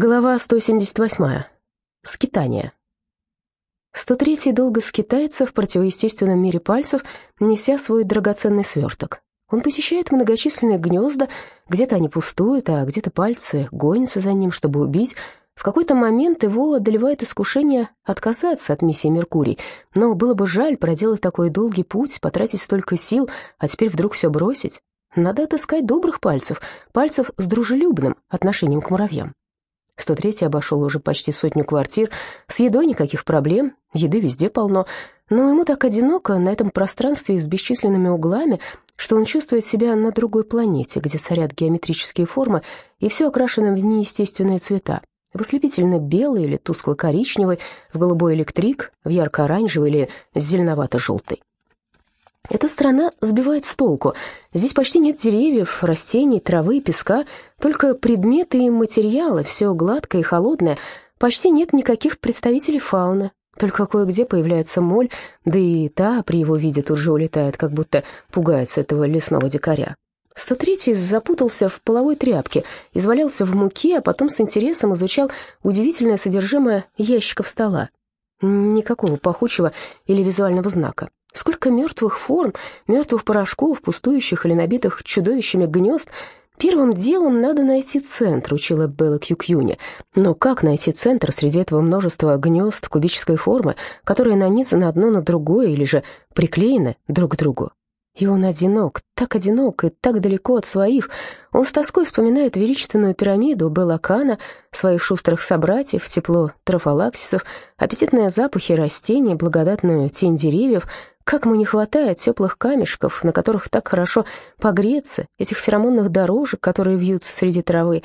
Глава 178. Скитание. 103-й долго скитается в противоестественном мире пальцев, неся свой драгоценный сверток. Он посещает многочисленные гнезда, где-то они пустуют, а где-то пальцы гонятся за ним, чтобы убить. В какой-то момент его одолевает искушение отказаться от миссии Меркурий, но было бы жаль проделать такой долгий путь, потратить столько сил, а теперь вдруг все бросить. Надо отыскать добрых пальцев, пальцев с дружелюбным отношением к муравьям. 103 обошел уже почти сотню квартир. С едой никаких проблем, еды везде полно. Но ему так одиноко на этом пространстве с бесчисленными углами, что он чувствует себя на другой планете, где царят геометрические формы, и все окрашено в неестественные цвета. В ослепительно белый или тускло-коричневый, в голубой электрик, в ярко-оранжевый или зеленовато-желтый. Эта страна сбивает с толку. Здесь почти нет деревьев, растений, травы, песка, только предметы и материалы, все гладкое и холодное. Почти нет никаких представителей фауны. Только кое-где появляется моль, да и та при его виде тут же улетает, как будто пугается этого лесного дикаря. 103-й запутался в половой тряпке, извалялся в муке, а потом с интересом изучал удивительное содержимое ящиков стола. Никакого пахучего или визуального знака. Сколько мертвых форм, мертвых порошков, пустующих или набитых чудовищами гнезд. Первым делом надо найти центр, учила Белла Кьюкьюни. Но как найти центр среди этого множества гнезд кубической формы, которые нанизаны одно на другое или же приклеены друг к другу? И он одинок, так одинок и так далеко от своих. Он с тоской вспоминает величественную пирамиду Белакана, своих шустрых собратьев, тепло трофалаксисов, аппетитные запахи растений, благодатную тень деревьев, как ему не хватает теплых камешков, на которых так хорошо погреться, этих феромонных дорожек, которые вьются среди травы.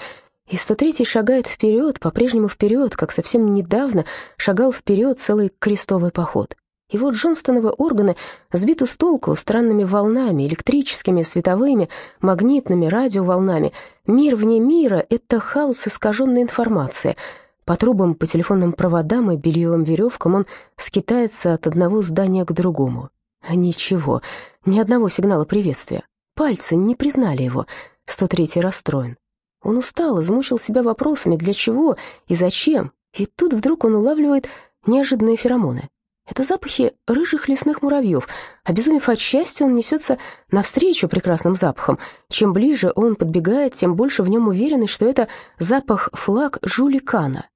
И 103-й шагает вперед, по-прежнему вперед, как совсем недавно шагал вперед целый крестовый поход. И вот Джонстоновы органы сбиты с толку странными волнами, электрическими, световыми, магнитными, радиоволнами. Мир вне мира — это хаос искаженной информации — по трубам, по телефонным проводам и бельевым веревкам он скитается от одного здания к другому. Ничего, ни одного сигнала приветствия. Пальцы не признали его. 103-й расстроен. Он устал, измучил себя вопросами, для чего и зачем. И тут вдруг он улавливает неожиданные феромоны. Это запахи рыжих лесных муравьев. Обезумев от счастья, он несется навстречу прекрасным запахам. Чем ближе он подбегает, тем больше в нем уверенность, что это запах флаг жуликана.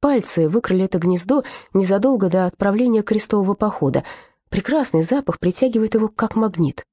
Пальцы выкрали это гнездо незадолго до отправления крестового похода. Прекрасный запах притягивает его как магнит.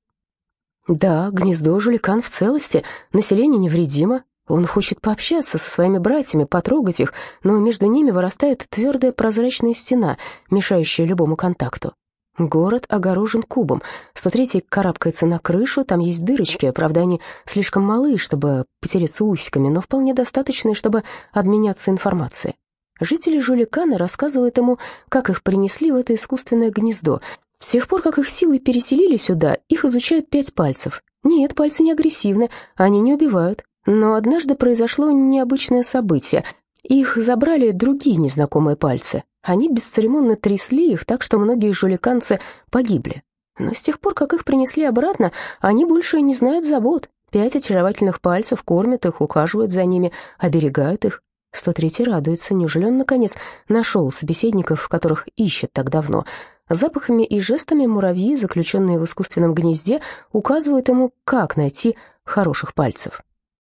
Да, гнездо жуликан в целости, население невредимо. Он хочет пообщаться со своими братьями, потрогать их, но между ними вырастает твердая прозрачная стена, мешающая любому контакту. Город огорожен кубом. 103-й карабкается на крышу, там есть дырочки, правда, они слишком малы, чтобы потереться усиками, но вполне достаточные, чтобы обменяться информацией. Жители Жуликана рассказывают ему, как их принесли в это искусственное гнездо. С тех пор, как их силой переселили сюда, их изучают пять пальцев. Нет, пальцы не агрессивны, они не убивают. Но однажды произошло необычное событие. Их забрали другие незнакомые пальцы. Они бесцеремонно трясли их так, что многие жуликанцы погибли. Но с тех пор, как их принесли обратно, они больше не знают забот. Пять очаровательных пальцев кормят их, ухаживают за ними, оберегают их. 103-й радуется, неужели он, наконец, нашел собеседников, которых ищет так давно. Запахами и жестами муравьи, заключенные в искусственном гнезде, указывают ему, как найти хороших пальцев.